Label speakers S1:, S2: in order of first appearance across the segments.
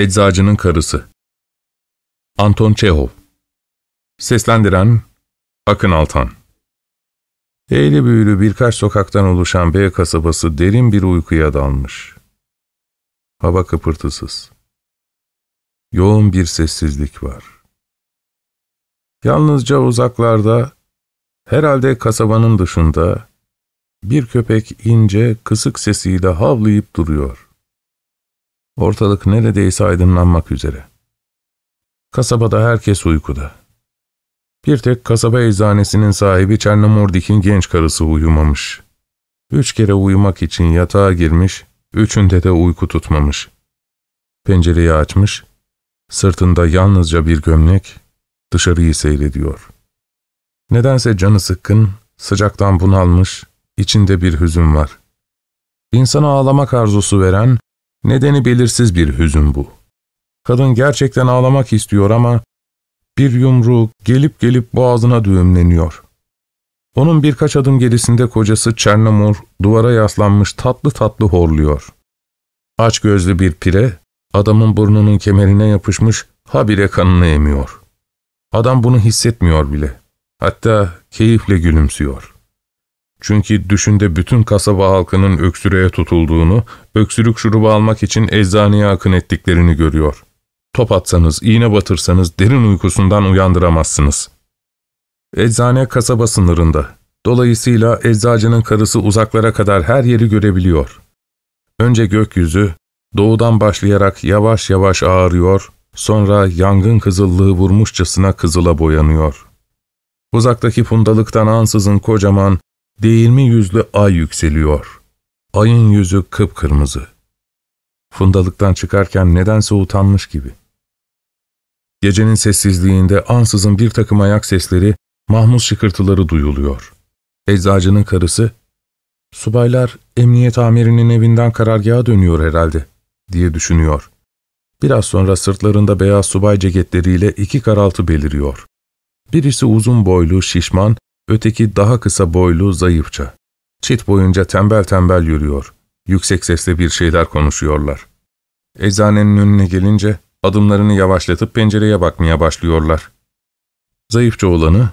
S1: Eczacının Karısı Anton Çehov Seslendiren Akın Altan Eğri büğrü birkaç sokaktan oluşan B kasabası derin bir uykuya dalmış. Hava kıpırtısız. Yoğun bir sessizlik var. Yalnızca uzaklarda, herhalde kasabanın dışında, bir köpek ince, kısık sesiyle havlayıp duruyor. Ortalık neredeyse aydınlanmak üzere. Kasabada herkes uykuda. Bir tek kasaba eczanesinin sahibi Çernomordik'in genç karısı uyumamış. Üç kere uyumak için yatağa girmiş, üçünde de uyku tutmamış. Pencereyi açmış, sırtında yalnızca bir gömlek, dışarıyı seyrediyor. Nedense canı sıkkın, sıcaktan bunalmış, içinde bir hüzün var. İnsana ağlamak arzusu veren, Nedeni belirsiz bir hüzün bu. Kadın gerçekten ağlamak istiyor ama bir yumru gelip gelip boğazına düğümleniyor. Onun birkaç adım gerisinde kocası Çernomor duvara yaslanmış tatlı tatlı horluyor. Aç gözlü bir pire adamın burnunun kemerine yapışmış habire kanını emiyor. Adam bunu hissetmiyor bile. Hatta keyifle gülümsüyor. Çünkü düşünde bütün kasaba halkının öksürüğe tutulduğunu, öksürük şurubu almak için eczaneye akın ettiklerini görüyor. Top atsanız, iğne batırsanız derin uykusundan uyandıramazsınız. Eczane kasaba sınırında. Dolayısıyla eczacının karısı uzaklara kadar her yeri görebiliyor. Önce gökyüzü, doğudan başlayarak yavaş yavaş ağarıyor, sonra yangın kızıllığı vurmuşçasına kızıla boyanıyor. Uzaktaki fundalıktan ansızın kocaman, Değirmi yüzlü ay yükseliyor. Ayın yüzü kıpkırmızı. Fundalıktan çıkarken nedense utanmış gibi. Gecenin sessizliğinde ansızın bir takım ayak sesleri, mahmuz şıkırtıları duyuluyor. Eczacının karısı, ''Subaylar emniyet amirinin evinden karargaha dönüyor herhalde.'' diye düşünüyor. Biraz sonra sırtlarında beyaz subay ceketleriyle iki karaltı beliriyor. Birisi uzun boylu, şişman, Öteki daha kısa boylu, zayıfça. Çit boyunca tembel tembel yürüyor. Yüksek sesle bir şeyler konuşuyorlar. Eczanenin önüne gelince adımlarını yavaşlatıp pencereye bakmaya başlıyorlar. Zayıfça olanı,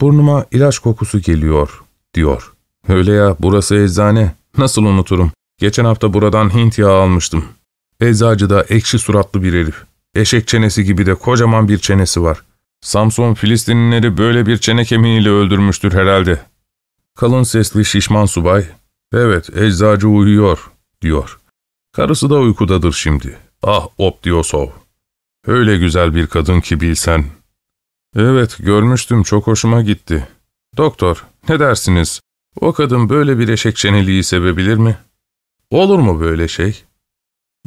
S1: ''Burnuma ilaç kokusu geliyor.'' diyor. ''Öyle ya, burası eczane. Nasıl unuturum? Geçen hafta buradan Hint yağı almıştım. Eczacı da ekşi suratlı bir herif. Eşek çenesi gibi de kocaman bir çenesi var. Samson Filistinlileri böyle bir çene kemiğiyle öldürmüştür herhalde. Kalın sesli şişman subay, evet eczacı uyuyor, diyor. Karısı da uykudadır şimdi. Ah Optiosov. Öyle güzel bir kadın ki bilsen. Evet görmüştüm çok hoşuma gitti. Doktor ne dersiniz? O kadın böyle bir eşek çeneliği sevebilir mi? Olur mu böyle şey?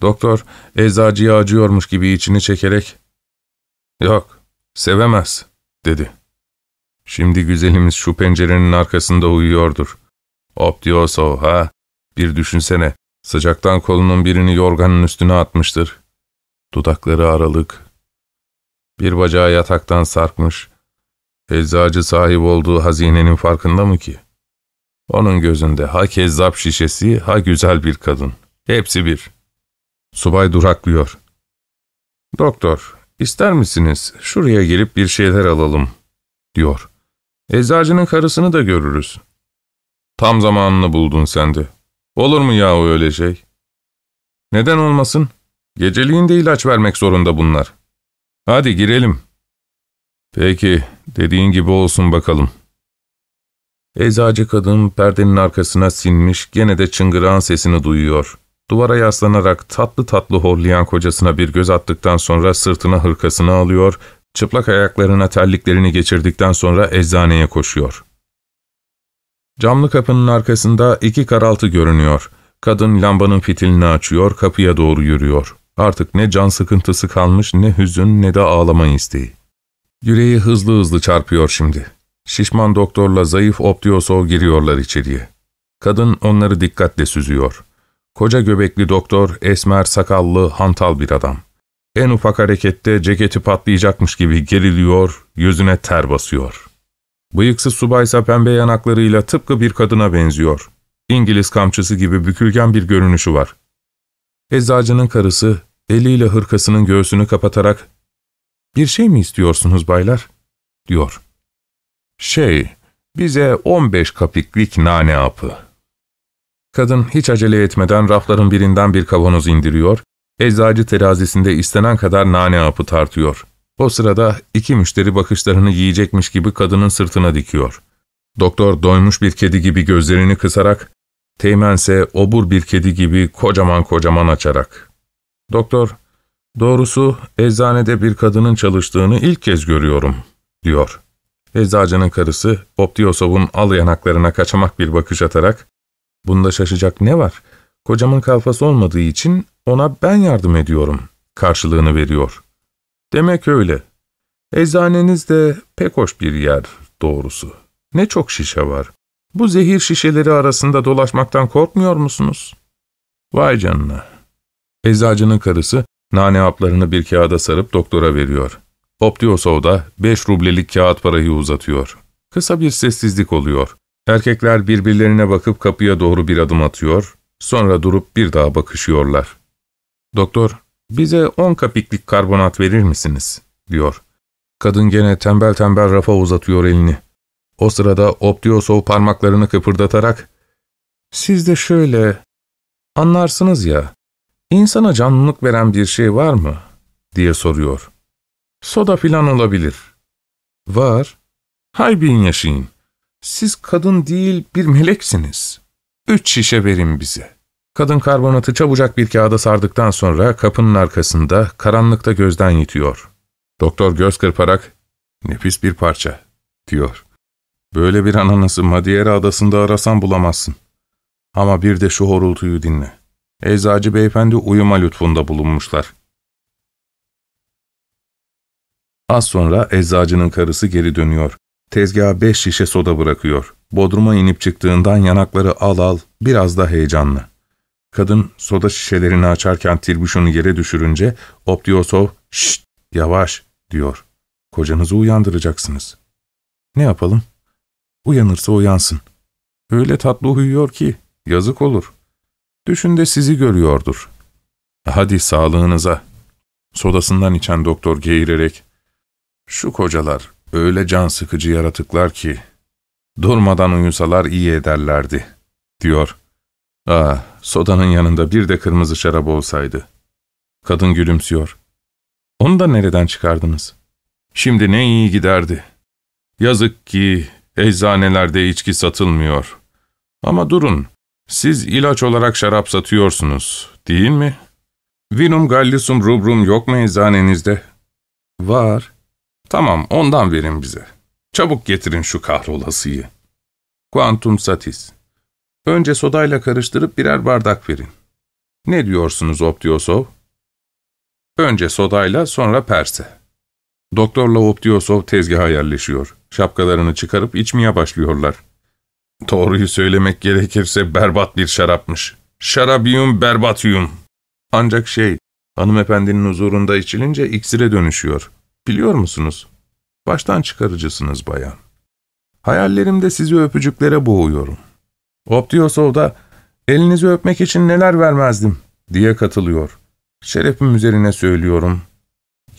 S1: Doktor eczacıya acıyormuş gibi içini çekerek. Yok Sevemez, dedi. Şimdi güzelimiz şu pencerenin arkasında uyuyordur. Optioso ha, bir düşünsene, sıcaktan kolunun birini yorganın üstüne atmıştır. Dudakları aralık. Bir bacağı yataktan sarkmış. Eczacı sahip olduğu hazinenin farkında mı ki? Onun gözünde ha kezzap şişesi ha güzel bir kadın. Hepsi bir. Subay duraklıyor. Doktor, İster misiniz şuraya gelip bir şeyler alalım, diyor. Eczacının karısını da görürüz. Tam zamanını buldun sen de. Olur mu yahu öyle şey? Neden olmasın? Geceliğinde ilaç vermek zorunda bunlar. Hadi girelim. Peki, dediğin gibi olsun bakalım. Eczacı kadın perdenin arkasına sinmiş, gene de çıngırağın sesini duyuyor. Duvara yaslanarak tatlı tatlı horlayan kocasına bir göz attıktan sonra sırtına hırkasını alıyor, çıplak ayaklarına terliklerini geçirdikten sonra eczaneye koşuyor. Camlı kapının arkasında iki karaltı görünüyor. Kadın lambanın fitilini açıyor, kapıya doğru yürüyor. Artık ne can sıkıntısı kalmış, ne hüzün, ne de ağlama isteği. Yüreği hızlı hızlı çarpıyor şimdi. Şişman doktorla zayıf Optiosov giriyorlar içeriye. Kadın onları dikkatle süzüyor. Koca göbekli doktor, esmer, sakallı, hantal bir adam. En ufak harekette ceketi patlayacakmış gibi geriliyor, yüzüne ter basıyor. Bıyıksız subaysa pembe yanaklarıyla tıpkı bir kadına benziyor. İngiliz kamçısı gibi bükülgen bir görünüşü var. Eczacının karısı, eliyle hırkasının göğsünü kapatarak ''Bir şey mi istiyorsunuz baylar?'' diyor. ''Şey, bize 15 kapiklik nane apı.'' Kadın hiç acele etmeden rafların birinden bir kavanoz indiriyor, eczacı terazisinde istenen kadar nane apı tartıyor. O sırada iki müşteri bakışlarını yiyecekmiş gibi kadının sırtına dikiyor. Doktor doymuş bir kedi gibi gözlerini kısarak, teğmense obur bir kedi gibi kocaman kocaman açarak. Doktor, doğrusu eczanede bir kadının çalıştığını ilk kez görüyorum, diyor. Eczacının karısı Optiosov'un al yanaklarına kaçamak bir bakış atarak, bunda şaşacak ne var? Kocamın kalfası olmadığı için ona ben yardım ediyorum, karşılığını veriyor. Demek öyle. Eczaneniz de pek hoş bir yer doğrusu. Ne çok şişe var. Bu zehir şişeleri arasında dolaşmaktan korkmuyor musunuz? Vay canına. Eczacının karısı nane haplarını bir kağıda sarıp doktora veriyor. Optiosov da beş rublelik kağıt parayı uzatıyor. Kısa bir sessizlik oluyor. Erkekler birbirlerine bakıp kapıya doğru bir adım atıyor, sonra durup bir daha bakışıyorlar. Doktor, bize on kapiklik karbonat verir misiniz? diyor. Kadın gene tembel tembel rafa uzatıyor elini. O sırada Optiosov parmaklarını kıpırdatarak, ''Siz de şöyle, anlarsınız ya, insana canlılık veren bir şey var mı?'' diye soruyor. ''Soda filan olabilir.'' ''Var. Hay bin yaşayın. Siz kadın değil bir meleksiniz. Üç şişe verin bize.'' Kadın karbonatı çabucak bir kağıda sardıktan sonra kapının arkasında karanlıkta gözden yitiyor. Doktor göz kırparak, ''Nefis bir parça.'' diyor. ''Böyle bir ananası Madeira adasında arasan bulamazsın. Ama bir de şu horultuyu dinle. Eczacı beyefendi uyuma lütfunda bulunmuşlar.'' Az sonra eczacının karısı geri dönüyor. Tezgaha beş şişe soda bırakıyor. Bodruma inip çıktığından yanakları al al, biraz da heyecanlı. Kadın soda şişelerini açarken tirbüşonu yere düşürünce Optiosov ''Şşt, yavaş'' diyor. ''Kocanızı uyandıracaksınız.'' ''Ne yapalım?'' ''Uyanırsa uyansın. Öyle tatlı uyuyor ki yazık olur. Düşün de sizi görüyordur.'' ''Hadi sağlığınıza.'' Sodasından içen doktor geğirerek ''Şu kocalar öyle can sıkıcı yaratıklar ki durmadan uyusalar iyi ederlerdi.'' diyor. Ah, sodanın yanında bir de kırmızı şarap olsaydı. Kadın gülümsüyor. Onu da nereden çıkardınız? Şimdi ne iyi giderdi. Yazık ki eczanelerde içki satılmıyor. Ama durun, siz ilaç olarak şarap satıyorsunuz, değil mi? Vinum gallisum rubrum yok mu eczanenizde? Var. Tamam, ondan verin bize. Çabuk getirin şu kahrolasıyı. Quantum satis. Önce sodayla karıştırıp birer bardak verin. Ne diyorsunuz Optiosov? Önce sodayla sonra perse. Doktorla Optiosov tezgaha yerleşiyor. Şapkalarını çıkarıp içmeye başlıyorlar. Doğruyu söylemek gerekirse berbat bir şarapmış. Şarabiyum berbatiyum. Ancak şey, hanımefendinin huzurunda içilince iksire dönüşüyor. Biliyor musunuz? Baştan çıkarıcısınız bayan. Hayallerimde sizi öpücüklere boğuyorum. Optiosov da elinizi öpmek için neler vermezdim diye katılıyor. Şerefim üzerine söylüyorum.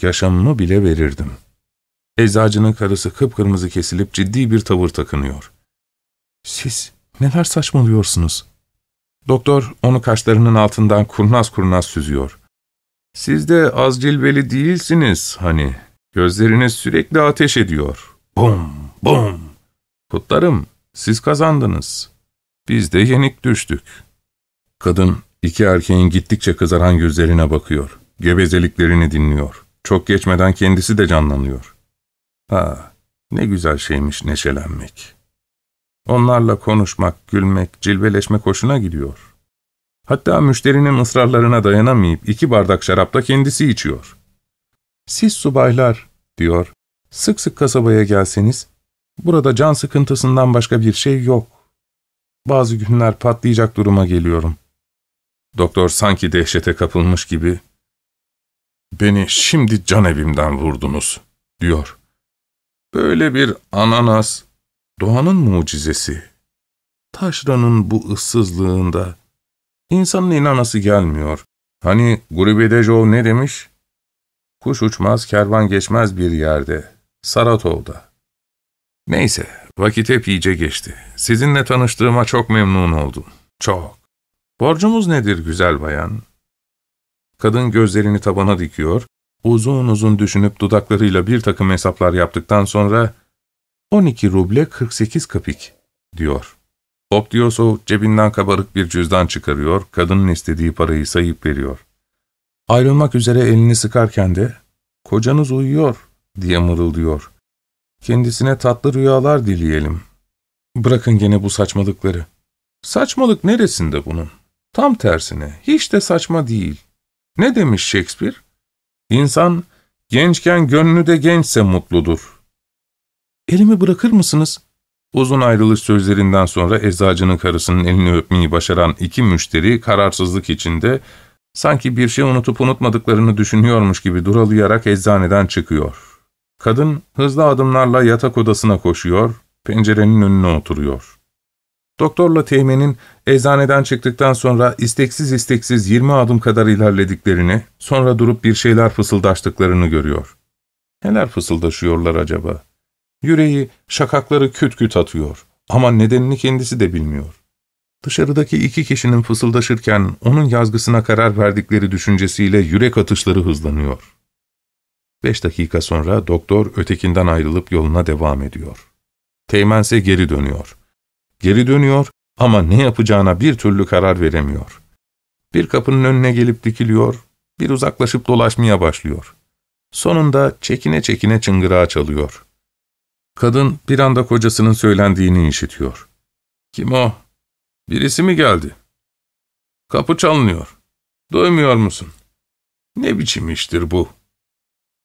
S1: Yaşamımı bile verirdim. Eczacının karısı kıpkırmızı kesilip ciddi bir tavır takınıyor. Siz neler saçmalıyorsunuz? Doktor onu kaşlarının altından kurnaz kurnaz süzüyor. Siz de az cilveli değilsiniz hani. Gözleriniz sürekli ateş ediyor. Bum, bum. Kutlarım, siz kazandınız. Biz de yenik düştük. Kadın iki erkeğin gittikçe kızaran gözlerine bakıyor. Gevezeliklerini dinliyor. Çok geçmeden kendisi de canlanıyor. Ha, ne güzel şeymiş neşelenmek. Onlarla konuşmak, gülmek, cilveleşmek hoşuna gidiyor. Hatta müşterinin ısrarlarına dayanamayıp iki bardak şarapla kendisi içiyor. Siz subaylar, diyor, sık sık kasabaya gelseniz, burada can sıkıntısından başka bir şey yok. Bazı günler patlayacak duruma geliyorum. Doktor sanki dehşete kapılmış gibi, ''Beni şimdi can evimden vurdunuz.'' diyor. Böyle bir ananas, doğanın mucizesi. Taşranın bu ıssızlığında insanın inanası gelmiyor. Hani Grubedejov ne demiş? Kuş uçmaz, kervan geçmez bir yerde. Saratov'da. Neyse, vakit hep iyice geçti. Sizinle tanıştığıma çok memnun oldum. Çok. Borcumuz nedir güzel bayan? Kadın gözlerini tabana dikiyor, uzun uzun düşünüp dudaklarıyla bir takım hesaplar yaptıktan sonra 12 ruble 48 kapik diyor. Optiosov cebinden kabarık bir cüzdan çıkarıyor, kadının istediği parayı sayıp veriyor. Ayrılmak üzere elini sıkarken de ''Kocanız uyuyor'' diye mırıldıyor. Kendisine tatlı rüyalar dileyelim. Bırakın gene bu saçmalıkları. Saçmalık neresinde bunun? Tam tersine, hiç de saçma değil. Ne demiş Shakespeare? İnsan, gençken gönlü de gençse mutludur. Elimi bırakır mısınız? Uzun ayrılış sözlerinden sonra eczacının karısının elini öpmeyi başaran iki müşteri kararsızlık içinde sanki bir şey unutup unutmadıklarını düşünüyormuş gibi duralayarak eczaneden çıkıyor. Kadın hızlı adımlarla yatak odasına koşuyor, pencerenin önüne oturuyor. Doktorla Teğmen'in eczaneden çıktıktan sonra isteksiz isteksiz 20 adım kadar ilerlediklerini, sonra durup bir şeyler fısıldaştıklarını görüyor. Neler fısıldaşıyorlar acaba? Yüreği, şakakları küt küt atıyor ama nedenini kendisi de bilmiyor. Dışarıdaki iki kişinin fısıldaşırken onun yazgısına karar verdikleri düşüncesiyle yürek atışları hızlanıyor. Beş dakika sonra doktor ötekinden ayrılıp yoluna devam ediyor. Teğmense geri dönüyor. Geri dönüyor ama ne yapacağına bir türlü karar veremiyor. Bir kapının önüne gelip dikiliyor, bir uzaklaşıp dolaşmaya başlıyor. Sonunda çekine çekine çıngırağı çalıyor. Kadın bir anda kocasının söylendiğini işitiyor. Kim o? Birisi mi geldi? Kapı çalınıyor. Duymuyor musun? Ne biçim iştir bu?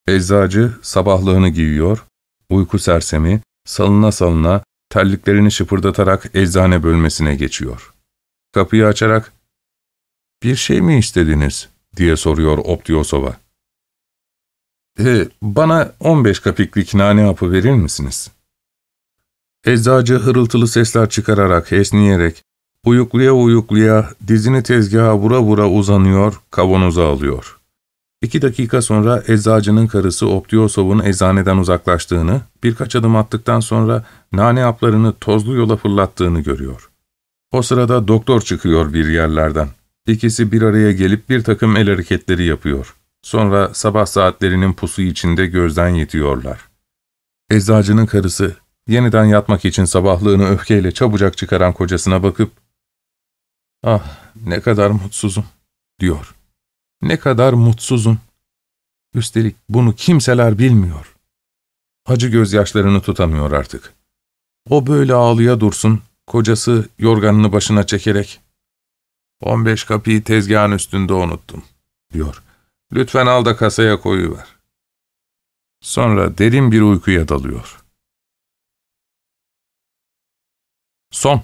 S1: Eczacı sabahlığını giyiyor, uyku sersemi, salına salına, terliklerini şıpırdatarak eczane bölmesine geçiyor. Kapıyı açarak, ''Bir şey mi istediniz?'' diye soruyor Optiosova. E, ''Bana 15 kapiklik nane hapı verir misiniz?'' Eczacı hırıltılı sesler çıkararak, esniyerek, uyukluya uyukluya, dizini tezgaha vura vura uzanıyor, kavanoza alıyor. İki dakika sonra eczacının karısı Optiosov'un eczaneden uzaklaştığını, birkaç adım attıktan sonra nane haplarını tozlu yola fırlattığını görüyor. O sırada doktor çıkıyor bir yerlerden. İkisi bir araya gelip bir takım el hareketleri yapıyor. Sonra sabah saatlerinin pusu içinde gözden yetiyorlar. Eczacının karısı yeniden yatmak için sabahlığını öfkeyle çabucak çıkaran kocasına bakıp ''Ah ne kadar mutsuzum'' diyor. ''Ne kadar mutsuzum. Üstelik bunu kimseler bilmiyor.'' Acı gözyaşlarını tutamıyor artık. O böyle ağlıya dursun, kocası yorganını başına çekerek ''On beş kapıyı tezgahın üstünde unuttum.'' diyor. ''Lütfen al da kasaya koyuver.'' Sonra derin bir uykuya dalıyor. Son